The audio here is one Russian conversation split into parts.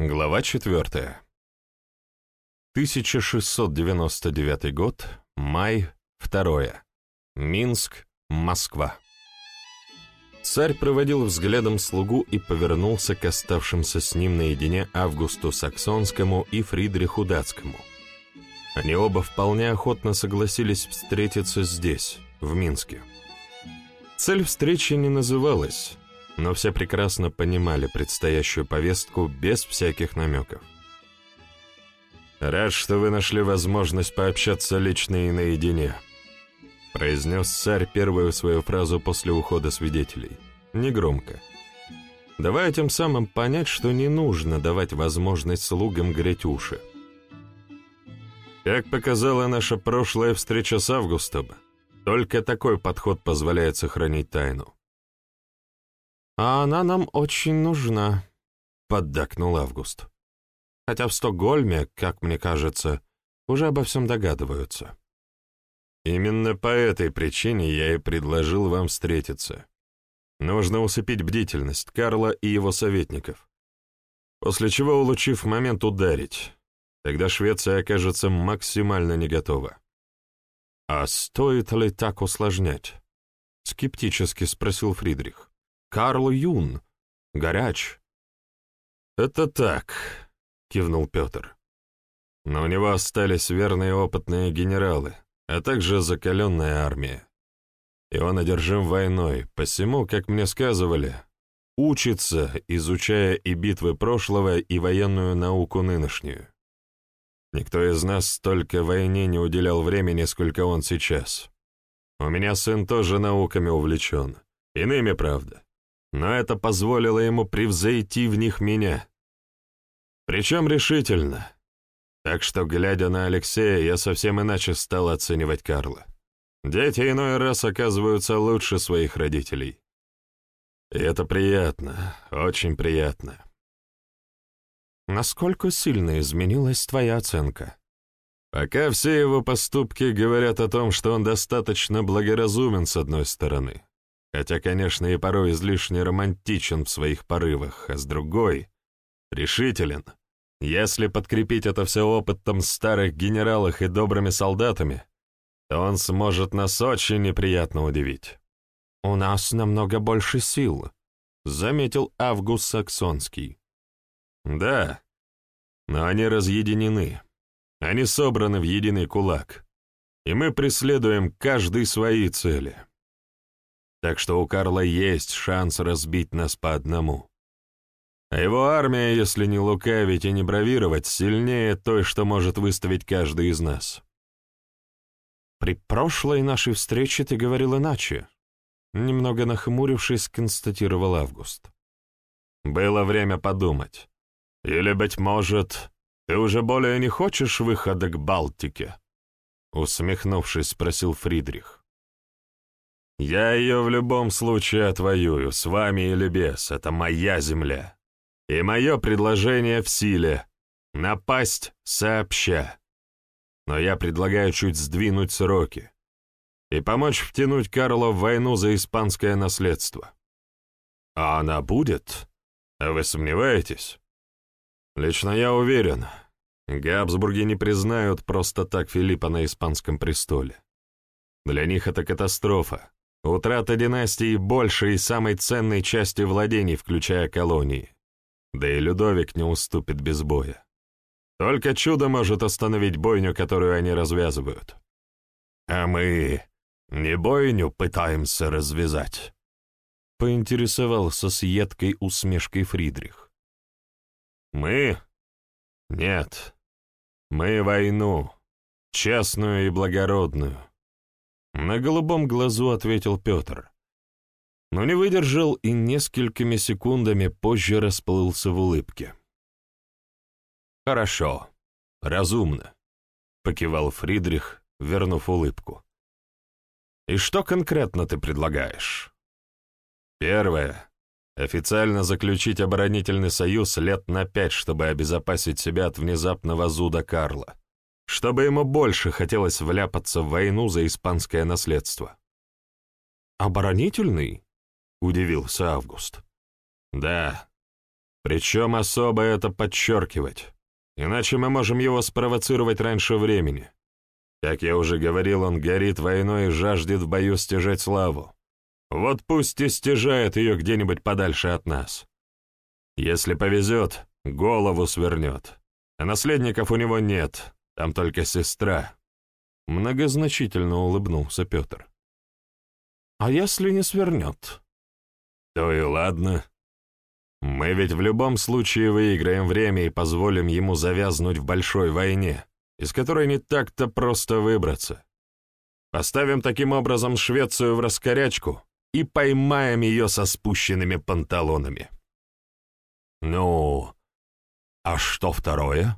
Глава 4. 1699 год, май, 2. Минск, Москва. Царь проводил взглядом слугу и повернулся к оставшимся с ним наедине Августу Саксонскому и Фридриху Датскому. Они оба вполне охотно согласились встретиться здесь, в Минске. Цель встречи не называлась, но все прекрасно понимали предстоящую повестку без всяких намеков. «Рад, что вы нашли возможность пообщаться лично и наедине», произнес царь первую свою фразу после ухода свидетелей, негромко. давая тем самым понять, что не нужно давать возможность слугам греть уши. Как показала наша прошлая встреча с Августом, только такой подход позволяет сохранить тайну. «А она нам очень нужна», — поддакнул Август. «Хотя в Стокгольме, как мне кажется, уже обо всем догадываются». «Именно по этой причине я и предложил вам встретиться. Нужно усыпить бдительность Карла и его советников, после чего, улучив момент, ударить. Тогда Швеция окажется максимально не готова». «А стоит ли так усложнять?» — скептически спросил Фридрих. Карл Юн. Горяч». «Это так», — кивнул Петр. «Но у него остались верные опытные генералы, а также закаленная армия. И он одержим войной, посему, как мне сказывали, учится, изучая и битвы прошлого, и военную науку нынешнюю. Никто из нас столько войне не уделял времени, сколько он сейчас. У меня сын тоже науками увлечен, иными, правда но это позволило ему превзойти в них меня. Причем решительно. Так что, глядя на Алексея, я совсем иначе стал оценивать Карла. Дети иной раз оказываются лучше своих родителей. И это приятно, очень приятно. Насколько сильно изменилась твоя оценка? Пока все его поступки говорят о том, что он достаточно благоразумен с одной стороны, хотя, конечно, и порой излишне романтичен в своих порывах, а с другой — решителен. Если подкрепить это все опытом старых генералов и добрыми солдатами, то он сможет нас очень неприятно удивить. «У нас намного больше сил», — заметил Август Саксонский. «Да, но они разъединены. Они собраны в единый кулак, и мы преследуем каждый свои цели» так что у Карла есть шанс разбить нас по одному. А его армия, если не лукавить и не бравировать, сильнее той, что может выставить каждый из нас. При прошлой нашей встрече ты говорил иначе. Немного нахмурившись, констатировал Август. Было время подумать. Или, быть может, ты уже более не хочешь выхода к Балтике? Усмехнувшись, спросил Фридрих. Я ее в любом случае отвоюю, с вами или без, это моя земля. И мое предложение в силе — напасть сообща. Но я предлагаю чуть сдвинуть сроки и помочь втянуть Карла в войну за испанское наследство. А она будет? Вы сомневаетесь? Лично я уверен, Габсбурги не признают просто так Филиппа на испанском престоле. Для них это катастрофа. Утрата династии большей и самой ценной части владений, включая колонии. Да и Людовик не уступит без боя. Только чудо может остановить бойню, которую они развязывают. А мы не бойню пытаемся развязать. Поинтересовался с едкой усмешкой Фридрих. Мы? Нет. Мы войну, честную и благородную, на голубом глазу ответил Петр. Но не выдержал и несколькими секундами позже расплылся в улыбке. «Хорошо, разумно», — покивал Фридрих, вернув улыбку. «И что конкретно ты предлагаешь?» «Первое. Официально заключить оборонительный союз лет на пять, чтобы обезопасить себя от внезапного зуда Карла чтобы ему больше хотелось вляпаться в войну за испанское наследство. «Оборонительный?» — удивился Август. «Да. Причем особо это подчеркивать, иначе мы можем его спровоцировать раньше времени. Как я уже говорил, он горит войной и жаждет в бою стяжать славу. Вот пусть и стяжает ее где-нибудь подальше от нас. Если повезет, голову свернет. А наследников у него нет, там только сестра. Многозначительно улыбнулся Петр. А если не свернет? То и ладно. Мы ведь в любом случае выиграем время и позволим ему завязнуть в большой войне, из которой не так-то просто выбраться. Поставим таким образом Швецию в раскорячку и поймаем ее со спущенными панталонами. Ну, а что второе?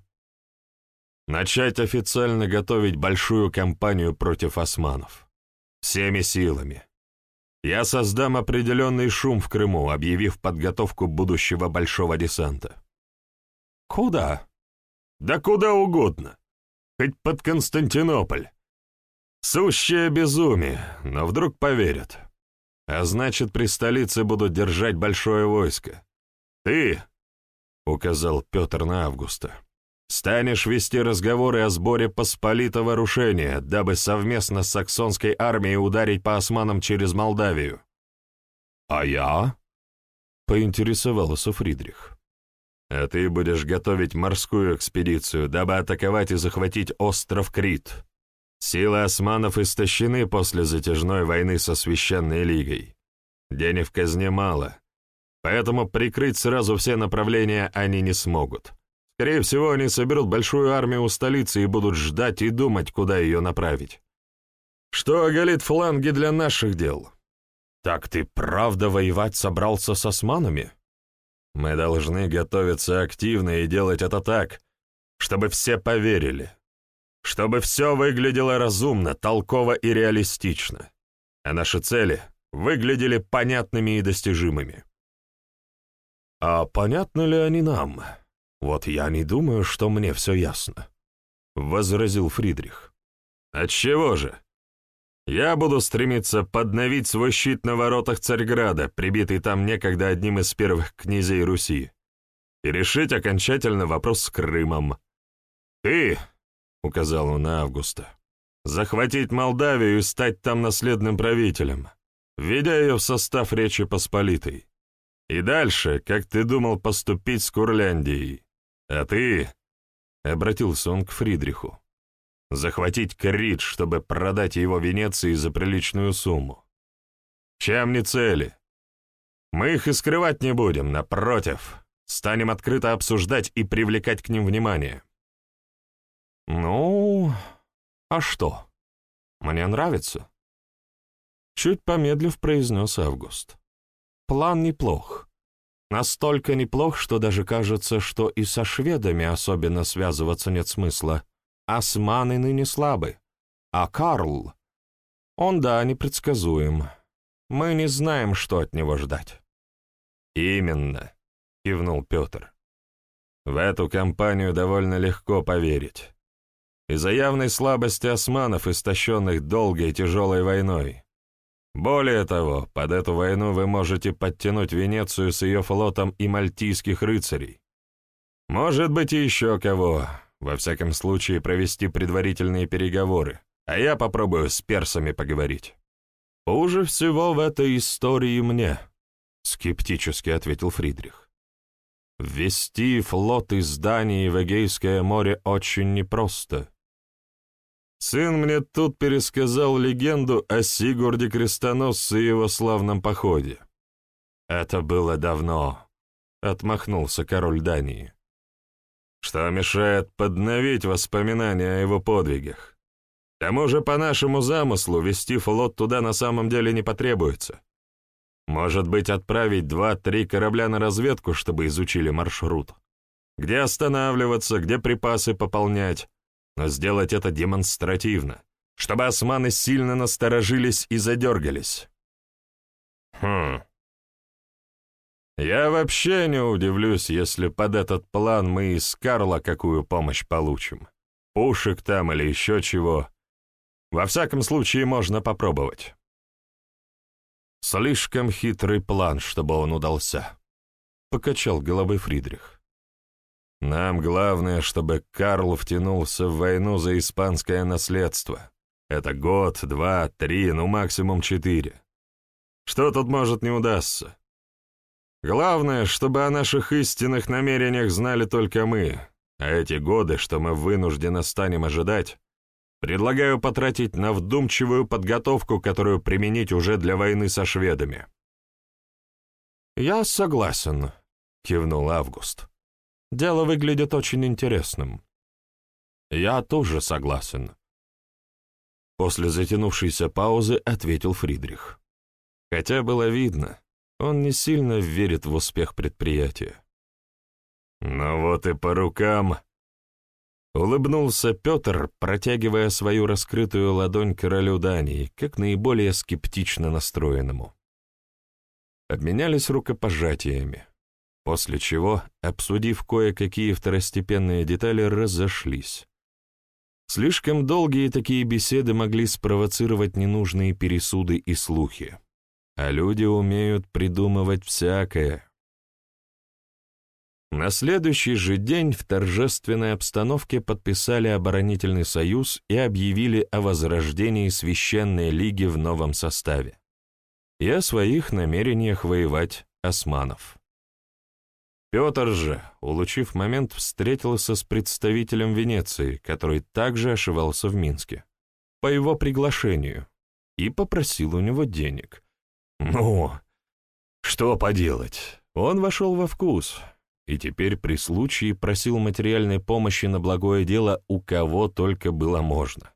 Начать официально готовить большую кампанию против османов. Всеми силами. Я создам определенный шум в Крыму, объявив подготовку будущего большого десанта. Куда? Да куда угодно. Хоть под Константинополь. Сущее безумие, но вдруг поверят. А значит, при столице будут держать большое войско. Ты, — указал Петр на Августа, — станешь вести разговоры о сборе посполитого рушения, дабы совместно с саксонской армией ударить по османам через Молдавию. А я? — поинтересовался Фридрих. А ты будешь готовить морскую экспедицию, дабы атаковать и захватить остров Крит. Силы османов истощены после затяжной войны со Священной Лигой. Денег в казне мало, поэтому прикрыть сразу все направления они не смогут. Скорее всего, они соберут большую армию у столицы и будут ждать и думать, куда ее направить. Что оголит фланги для наших дел? Так ты правда воевать собрался с османами? Мы должны готовиться активно и делать это так, чтобы все поверили чтобы все выглядело разумно, толково и реалистично, а наши цели выглядели понятными и достижимыми. А понятны ли они нам? Вот я не думаю, что мне все ясно, — возразил Фридрих. Отчего же? Я буду стремиться подновить свой щит на воротах Царьграда, прибитый там некогда одним из первых князей Руси, и решить окончательно вопрос с Крымом. Ты, — указал он на Августа. «Захватить Молдавию и стать там наследным правителем, введя ее в состав Речи Посполитой. И дальше, как ты думал поступить с Курляндией. А ты...» — обратился он к Фридриху. «Захватить Крит, чтобы продать его Венеции за приличную сумму. Чем не цели? Мы их и скрывать не будем, напротив, станем открыто обсуждать и привлекать к ним внимание». «Ну, а что? Мне нравится». Чуть помедлив произнес Август. «План неплох. Настолько неплох, что даже кажется, что и со шведами особенно связываться нет смысла. Османы ныне слабы. А Карл... Он, да, непредсказуем. Мы не знаем, что от него ждать». «Именно», — кивнул Петр. «В эту компанию довольно легко поверить из-за явной слабости османов, истощенных долгой и тяжелой войной. Более того, под эту войну вы можете подтянуть Венецию с ее флотом и мальтийских рыцарей. Может быть, и еще кого. Во всяком случае, провести предварительные переговоры, а я попробую с персами поговорить. «Хуже всего в этой истории мне», — скептически ответил Фридрих. «Ввести флот из Дании в Эгейское море очень непросто. Сын мне тут пересказал легенду о Сигурде Крестоносце и его славном походе. Это было давно, — отмахнулся король Дании. Что мешает подновить воспоминания о его подвигах? К тому же, по нашему замыслу, вести флот туда на самом деле не потребуется. Может быть, отправить два-три корабля на разведку, чтобы изучили маршрут. Где останавливаться, где припасы пополнять, но сделать это демонстративно, чтобы османы сильно насторожились и задергались. Хм. Я вообще не удивлюсь, если под этот план мы из Карла какую помощь получим. Пушек там или еще чего. Во всяком случае, можно попробовать. Слишком хитрый план, чтобы он удался. — покачал головой Фридрих. «Нам главное, чтобы Карл втянулся в войну за испанское наследство. Это год, два, три, ну максимум четыре. Что тут может не удастся? Главное, чтобы о наших истинных намерениях знали только мы, а эти годы, что мы вынуждены станем ожидать, предлагаю потратить на вдумчивую подготовку, которую применить уже для войны со шведами». «Я согласен», — кивнул Август. «Дело выглядит очень интересным». «Я тоже согласен». После затянувшейся паузы ответил Фридрих. Хотя было видно, он не сильно верит в успех предприятия. «Ну вот и по рукам!» Улыбнулся Петр, протягивая свою раскрытую ладонь королю Дании, как наиболее скептично настроенному. Обменялись рукопожатиями после чего, обсудив кое-какие второстепенные детали, разошлись. Слишком долгие такие беседы могли спровоцировать ненужные пересуды и слухи. А люди умеют придумывать всякое. На следующий же день в торжественной обстановке подписали оборонительный союз и объявили о возрождении Священной Лиги в новом составе и о своих намерениях воевать османов. Петр же, улучив момент, встретился с представителем Венеции, который также ошивался в Минске, по его приглашению, и попросил у него денег. Ну, что поделать, он вошел во вкус, и теперь при случае просил материальной помощи на благое дело у кого только было можно.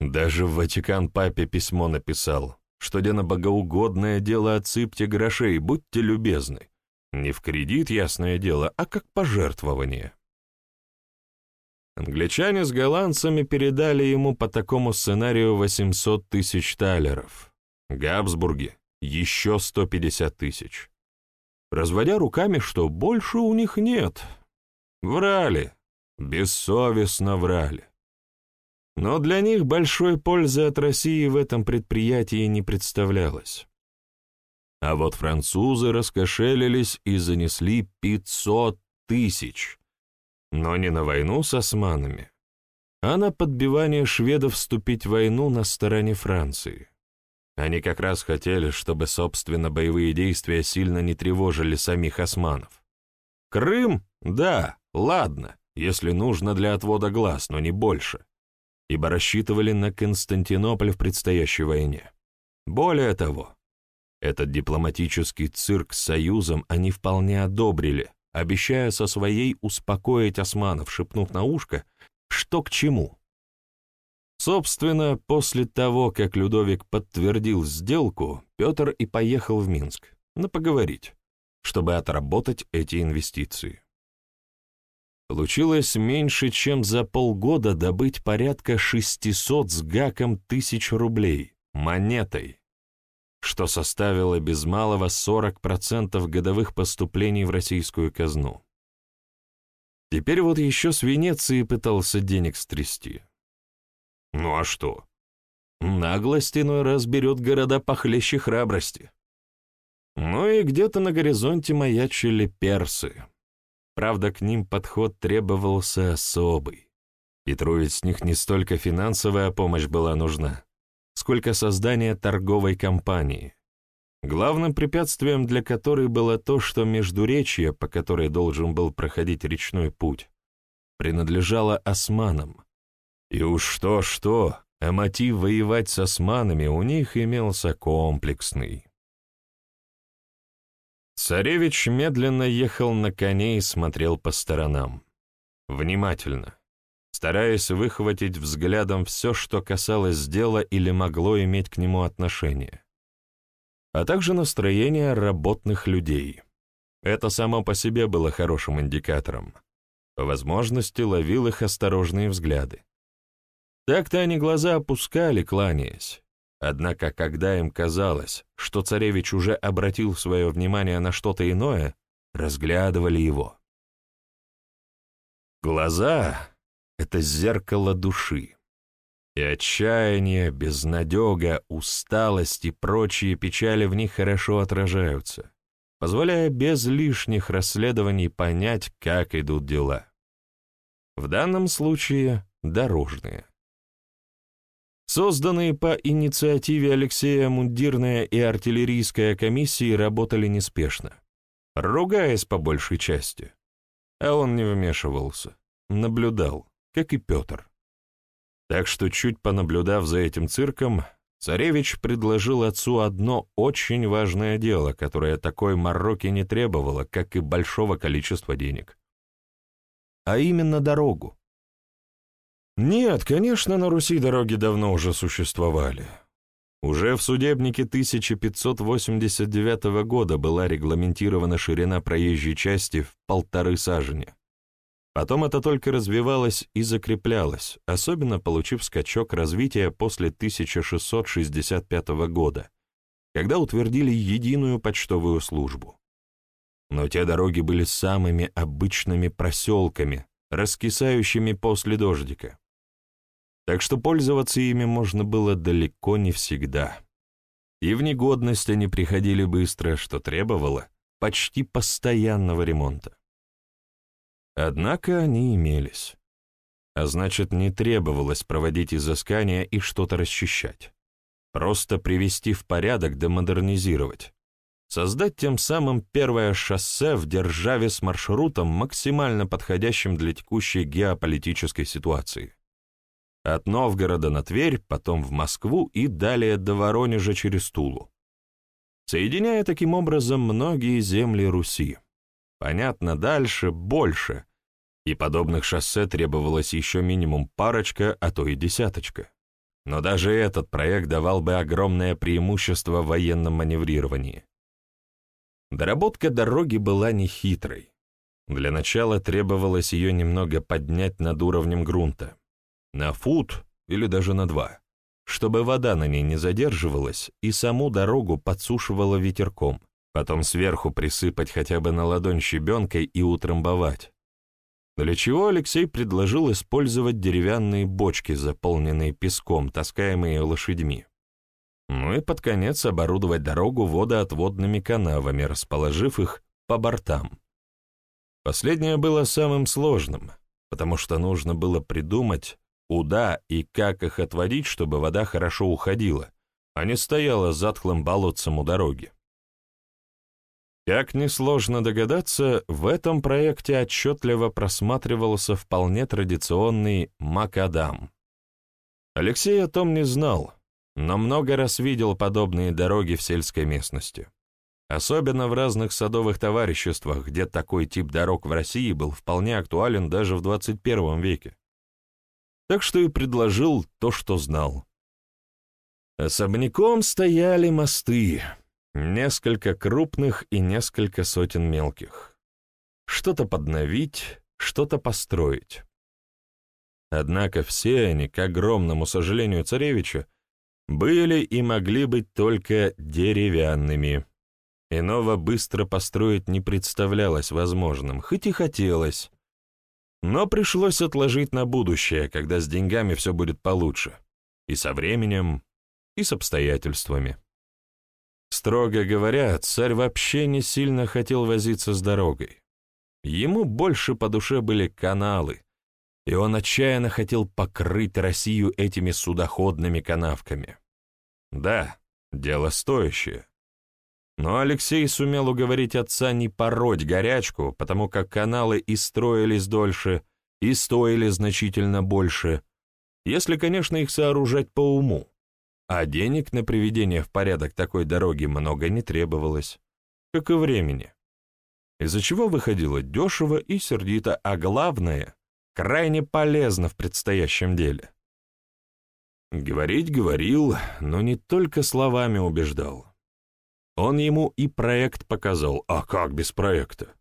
Даже в Ватикан папе письмо написал, что где на богоугодное дело отсыпьте грошей, будьте любезны. Не в кредит, ясное дело, а как пожертвование. Англичане с голландцами передали ему по такому сценарию 800 тысяч талеров. Габсбурги — еще 150 тысяч. Разводя руками, что больше у них нет. Врали, бессовестно врали. Но для них большой пользы от России в этом предприятии не представлялось. А вот французы раскошелились и занесли 500 тысяч. Но не на войну с османами, а на подбивание шведов вступить в войну на стороне Франции. Они как раз хотели, чтобы, собственно, боевые действия сильно не тревожили самих османов. Крым? Да, ладно, если нужно для отвода глаз, но не больше. Ибо рассчитывали на Константинополь в предстоящей войне. Более того, этот дипломатический цирк с Союзом они вполне одобрили, обещая со своей успокоить османов, шепнув на ушко, что к чему. Собственно, после того, как Людовик подтвердил сделку, Петр и поехал в Минск, на поговорить, чтобы отработать эти инвестиции. Получилось меньше, чем за полгода добыть порядка 600 с гаком тысяч рублей, монетой что составило без малого 40% годовых поступлений в российскую казну. Теперь вот еще с Венеции пытался денег стрясти. Ну а что? Наглость иной раз берет города похлеще храбрости. Ну и где-то на горизонте маячили персы. Правда, к ним подход требовался особый. Петру ведь с них не столько финансовая помощь была нужна, сколько создание торговой компании, главным препятствием для которой было то, что междуречье, по которой должен был проходить речной путь, принадлежало османам. И уж что-что, а мотив воевать с османами у них имелся комплексный. Царевич медленно ехал на коне и смотрел по сторонам. Внимательно стараясь выхватить взглядом все, что касалось дела или могло иметь к нему отношение, а также настроение работных людей. Это само по себе было хорошим индикатором. По возможности ловил их осторожные взгляды. Так-то они глаза опускали, кланяясь. Однако, когда им казалось, что царевич уже обратил свое внимание на что-то иное, разглядывали его. Глаза это зеркало души. И отчаяние, безнадега, усталость и прочие печали в них хорошо отражаются. позволяя без лишних расследований понять, как идут дела. В данном случае дорожные. Созданные по инициативе Алексея мундирная и артиллерийская комиссии работали неспешно, ругаясь по большей части. А он не вмешивался, наблюдал, как и Петр. Так что, чуть понаблюдав за этим цирком, царевич предложил отцу одно очень важное дело, которое такой Марокко не требовало, как и большого количества денег. А именно дорогу. Нет, конечно, на Руси дороги давно уже существовали. Уже в судебнике 1589 года была регламентирована ширина проезжей части в полторы сажени. Потом это только развивалось и закреплялось, особенно получив скачок развития после 1665 года, когда утвердили единую почтовую службу. Но те дороги были самыми обычными проселками, раскисающими после дождика так что пользоваться ими можно было далеко не всегда. И в негодность они приходили быстро, что требовало почти постоянного ремонта. Однако они имелись. А значит, не требовалось проводить изыскания и что-то расчищать. Просто привести в порядок да модернизировать. Создать тем самым первое шоссе в державе с маршрутом, максимально подходящим для текущей геополитической ситуации. От Новгорода на Тверь, потом в Москву и далее до Воронежа через Тулу. Соединяя таким образом многие земли Руси. Понятно, дальше больше, и подобных шоссе требовалось еще минимум парочка, а то и десяточка. Но даже этот проект давал бы огромное преимущество в военном маневрировании. Доработка дороги была нехитрой. Для начала требовалось ее немного поднять над уровнем грунта на фут или даже на два, чтобы вода на ней не задерживалась и саму дорогу подсушивала ветерком, потом сверху присыпать хотя бы на ладонь щебенкой и утрамбовать. Для чего Алексей предложил использовать деревянные бочки, заполненные песком, таскаемые лошадьми. Ну и под конец оборудовать дорогу водоотводными канавами, расположив их по бортам. Последнее было самым сложным, потому что нужно было придумать, Куда и как их отводить, чтобы вода хорошо уходила, а не стояла затхлым болотцем у дороги. Как несложно догадаться, в этом проекте отчетливо просматривался вполне традиционный макадам. Алексей о том не знал, но много раз видел подобные дороги в сельской местности. Особенно в разных садовых товариществах, где такой тип дорог в России был вполне актуален даже в 21 веке так что и предложил то, что знал. Особняком стояли мосты, несколько крупных и несколько сотен мелких. Что-то подновить, что-то построить. Однако все они, к огромному сожалению царевича, были и могли быть только деревянными. Иного быстро построить не представлялось возможным, хоть и хотелось, но пришлось отложить на будущее, когда с деньгами все будет получше. И со временем, и с обстоятельствами. Строго говоря, царь вообще не сильно хотел возиться с дорогой. Ему больше по душе были каналы, и он отчаянно хотел покрыть Россию этими судоходными канавками. Да, дело стоящее. Но Алексей сумел уговорить отца не пороть горячку, потому как каналы и строились дольше, и стоили значительно больше, если, конечно, их сооружать по уму. А денег на приведение в порядок такой дороги много не требовалось, как и времени. Из-за чего выходило дешево и сердито, а главное — крайне полезно в предстоящем деле. Говорить говорил, но не только словами убеждал. Он ему и проект показал, а как без проекта?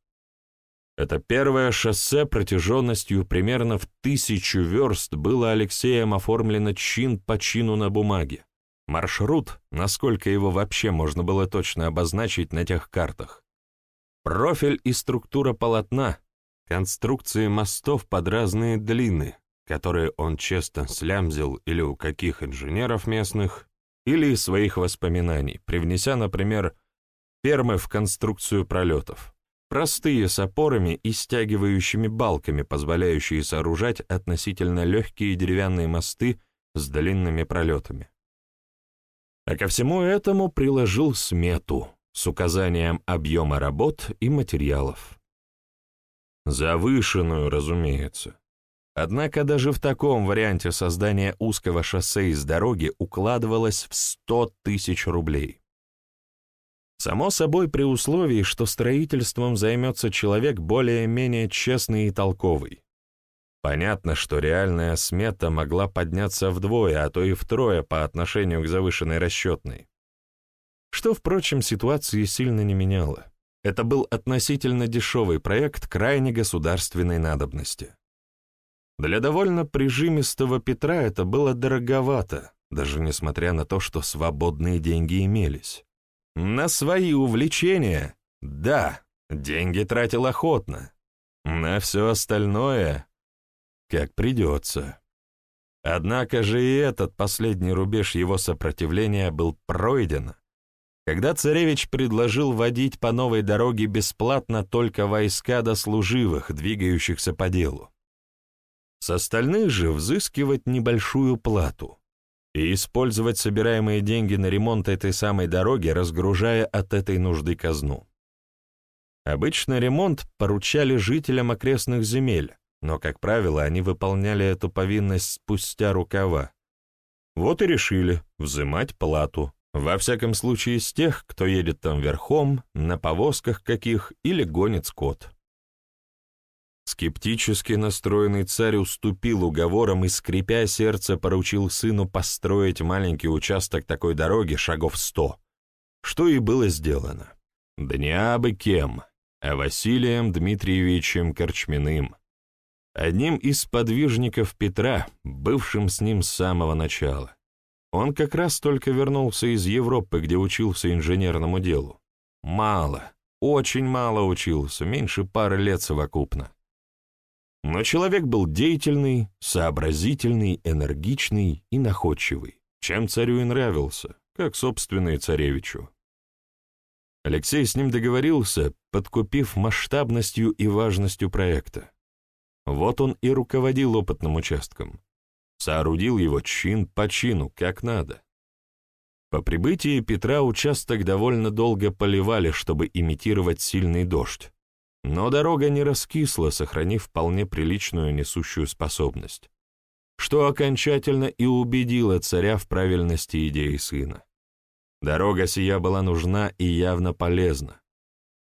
Это первое шоссе протяженностью примерно в тысячу верст было Алексеем оформлено чин по чину на бумаге. Маршрут, насколько его вообще можно было точно обозначить на тех картах. Профиль и структура полотна, конструкции мостов под разные длины, которые он честно слямзил или у каких инженеров местных, или из своих воспоминаний, привнеся, например, фермы в конструкцию пролетов. Простые с опорами и стягивающими балками, позволяющие сооружать относительно легкие деревянные мосты с длинными пролетами. А ко всему этому приложил смету с указанием объема работ и материалов. Завышенную, разумеется. Однако даже в таком варианте создание узкого шоссе из дороги укладывалось в 100 тысяч рублей. Само собой, при условии, что строительством займется человек более-менее честный и толковый. Понятно, что реальная смета могла подняться вдвое, а то и втрое по отношению к завышенной расчетной. Что, впрочем, ситуации сильно не меняло. Это был относительно дешевый проект крайне государственной надобности. Для довольно прижимистого Петра это было дороговато, даже несмотря на то, что свободные деньги имелись. На свои увлечения, да, деньги тратил охотно. На все остальное, как придется. Однако же и этот последний рубеж его сопротивления был пройден, когда царевич предложил водить по новой дороге бесплатно только войска до служивых, двигающихся по делу. С остальных же взыскивать небольшую плату и использовать собираемые деньги на ремонт этой самой дороги, разгружая от этой нужды казну. Обычно ремонт поручали жителям окрестных земель, но, как правило, они выполняли эту повинность спустя рукава. Вот и решили взимать плату, во всяком случае с тех, кто едет там верхом, на повозках каких или гонит скот. Скептически настроенный царь уступил уговорам и, скрипя сердце, поручил сыну построить маленький участок такой дороги шагов сто, что и было сделано. Да не кем, а Василием Дмитриевичем Корчминым, одним из подвижников Петра, бывшим с ним с самого начала. Он как раз только вернулся из Европы, где учился инженерному делу. Мало, очень мало учился, меньше пары лет совокупно. Но человек был деятельный, сообразительный, энергичный и находчивый, чем царю и нравился, как, собственно, царевичу. Алексей с ним договорился, подкупив масштабностью и важностью проекта. Вот он и руководил опытным участком. Соорудил его чин по чину, как надо. По прибытии Петра участок довольно долго поливали, чтобы имитировать сильный дождь, но дорога не раскисла, сохранив вполне приличную несущую способность, что окончательно и убедило царя в правильности идеи сына. Дорога сия была нужна и явно полезна.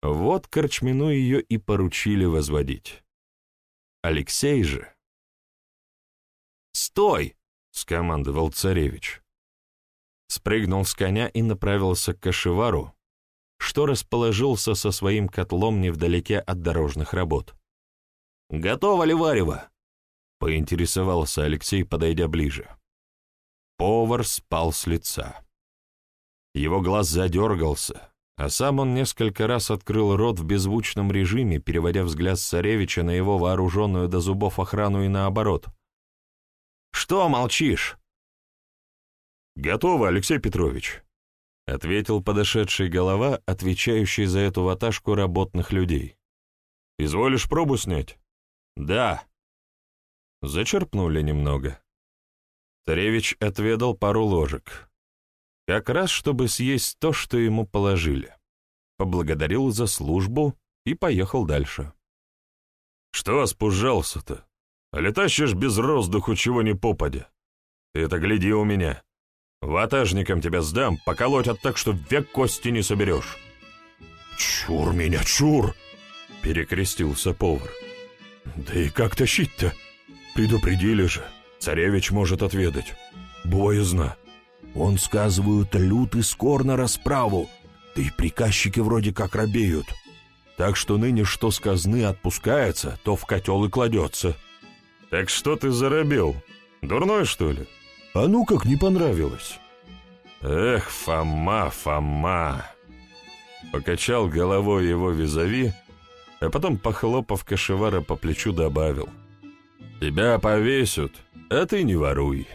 Вот Корчмину ее и поручили возводить. Алексей же... «Стой!» — скомандовал царевич. Спрыгнул с коня и направился к кошевару, что расположился со своим котлом невдалеке от дорожных работ. «Готово ли варево?» — поинтересовался Алексей, подойдя ближе. Повар спал с лица. Его глаз задергался, а сам он несколько раз открыл рот в беззвучном режиме, переводя взгляд царевича на его вооруженную до зубов охрану и наоборот. «Что молчишь?» «Готово, Алексей Петрович», — ответил подошедший голова, отвечающий за эту ваташку работных людей. «Изволишь пробу снять?» «Да». Зачерпнули немного. Царевич отведал пару ложек. Как раз, чтобы съесть то, что ему положили. Поблагодарил за службу и поехал дальше. «Что спужался-то? А летащишь без роздуху, чего не попадя? Ты-то гляди у меня. Ватажникам тебя сдам, поколотят так, что век кости не соберешь». «Чур меня, чур!» — перекрестился повар. «Да и как тащить-то? Предупредили же. Царевич может отведать. Боязно. Он, сказывают, лютый скор на расправу, да и приказчики вроде как робеют. Так что ныне что с казны отпускается, то в котел и кладется». «Так что ты заробел? Дурной, что ли?» А ну как не понравилось. Эх, Фома, Фома. Покачал головой его визави, а потом, похлопав кошевара по плечу, добавил. Тебя повесят, а ты не воруй.